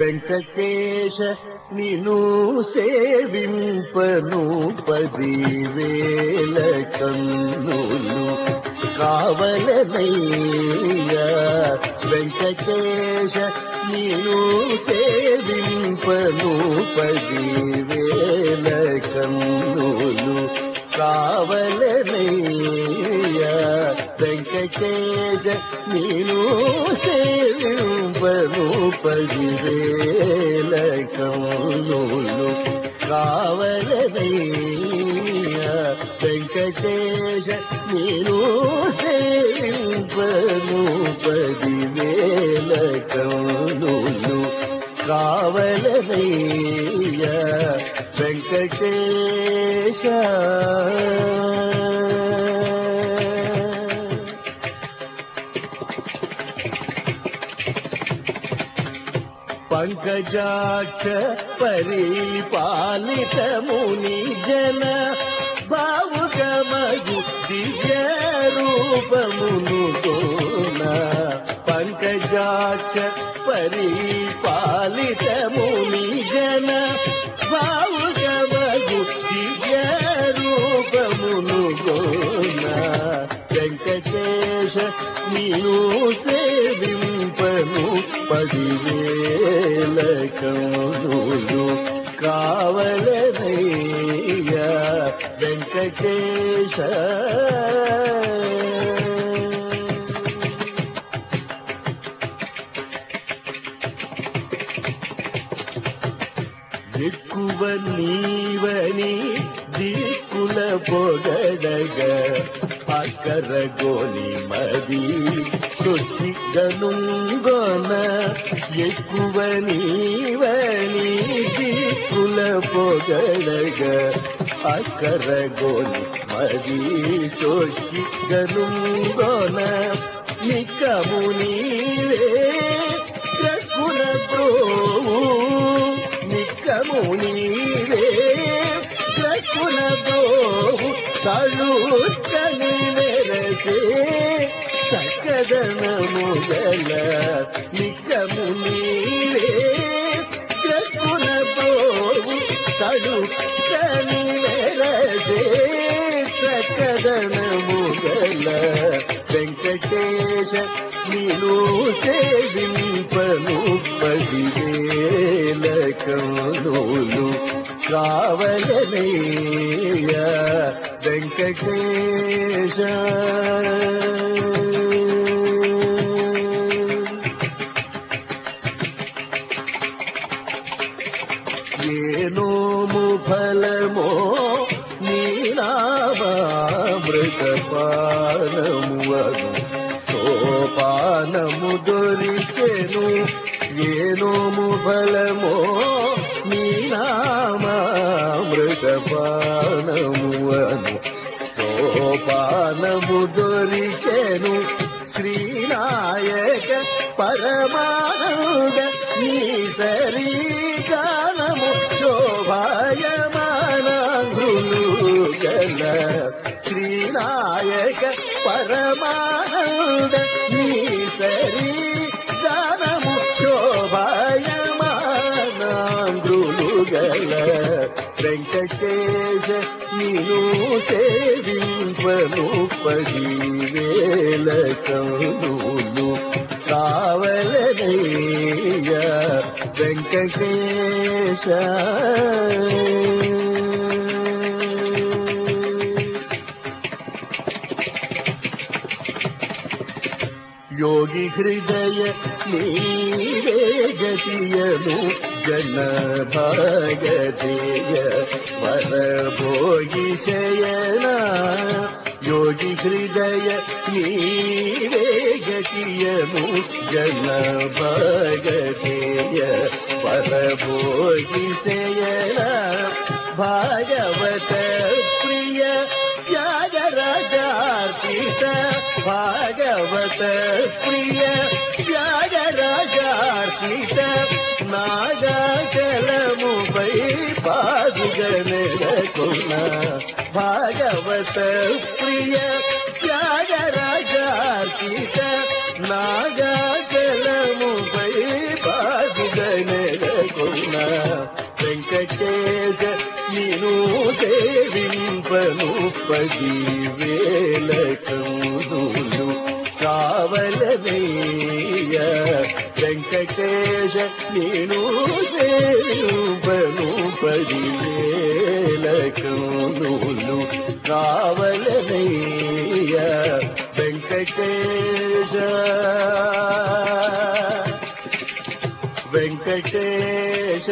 వెంకటేశ నిను సేవింపను పదివేల కన్నులు కావలనయ్యా. వెంకటేశ నిను సేవింపను పదివేల కన్నులు కావలనయ్యా. వెంకటేశ నేను సేవింపను పదివేల కన్నులు కావలనయ్యా వెంకటేశ నేను సేవింపను పదివేల కన్నులు కావలనయ్యా వెంకటేశ పంకజాక్ష పరిపాలిత ముని జన భావుకమగు దివ్య రూపమును గోన పంకజాక్ష పరిపాలిత ముని జన భావుకమగు దివ్య రూపమును గోన వెంకటేశ నీను సే திக்குவ நீவனி திக்குல போகடக அக்கர கோலி மதி சொத்திக்கனுங்கோன எக்குவ நீவனி திக்குல போகடக పొగడగ అక్కరగోని మది సొత్తిగనుగొన నిక్కము నీవే ప్రకుల బ్రోవు. నిక్కము నీవే ప్రకుల బ్రోవు. తళుక్కని మెరసే చక్కదనము గల నిక్కము నీవే ప్రకుల బ్రోవు. తళుక్కని మెరసే చక్కదనము గల వెంకటేశ నీను సేవింపను పదివేల కనులు కావలనయ్యా వెంకటేశ. నీనామృతపానము అను సోపానము దొరికెను ఏనోము బలమో నీనామృతపానము అను సోపానము దొరికెను శ్రీనాయక పరమానంద నీ శరీర. శ్రీనాయక పరమానంద నీ సరీ గానము శోభాయమానంగులు గల వెంకటేశ నీను సేవింపను పదివేల కనులు కావలనయ్యా వెంకటేశ योगि हृदय नीरे गतियनु जन भगतेय परभोगिषयना योगि हृदय नी गतियनु जन भगतेय पर भोगिषयना भागवत భాగవత ప్రియ త్యాగరాజార్పిత నాగకలముపై పాదుగనకున్న భాగవత ప్రియ త్యాగరాజార్పిత నాగకలముపై పాదుగనకున్న కొన్న వెంకటేశ నేను సేవింపను పది వేలకము కావలనయ్య వెంకటేశ నేను సేవింపను పది వేల కౌదులు కావలనయ్య వెంకటేశ. వెంకటేశ.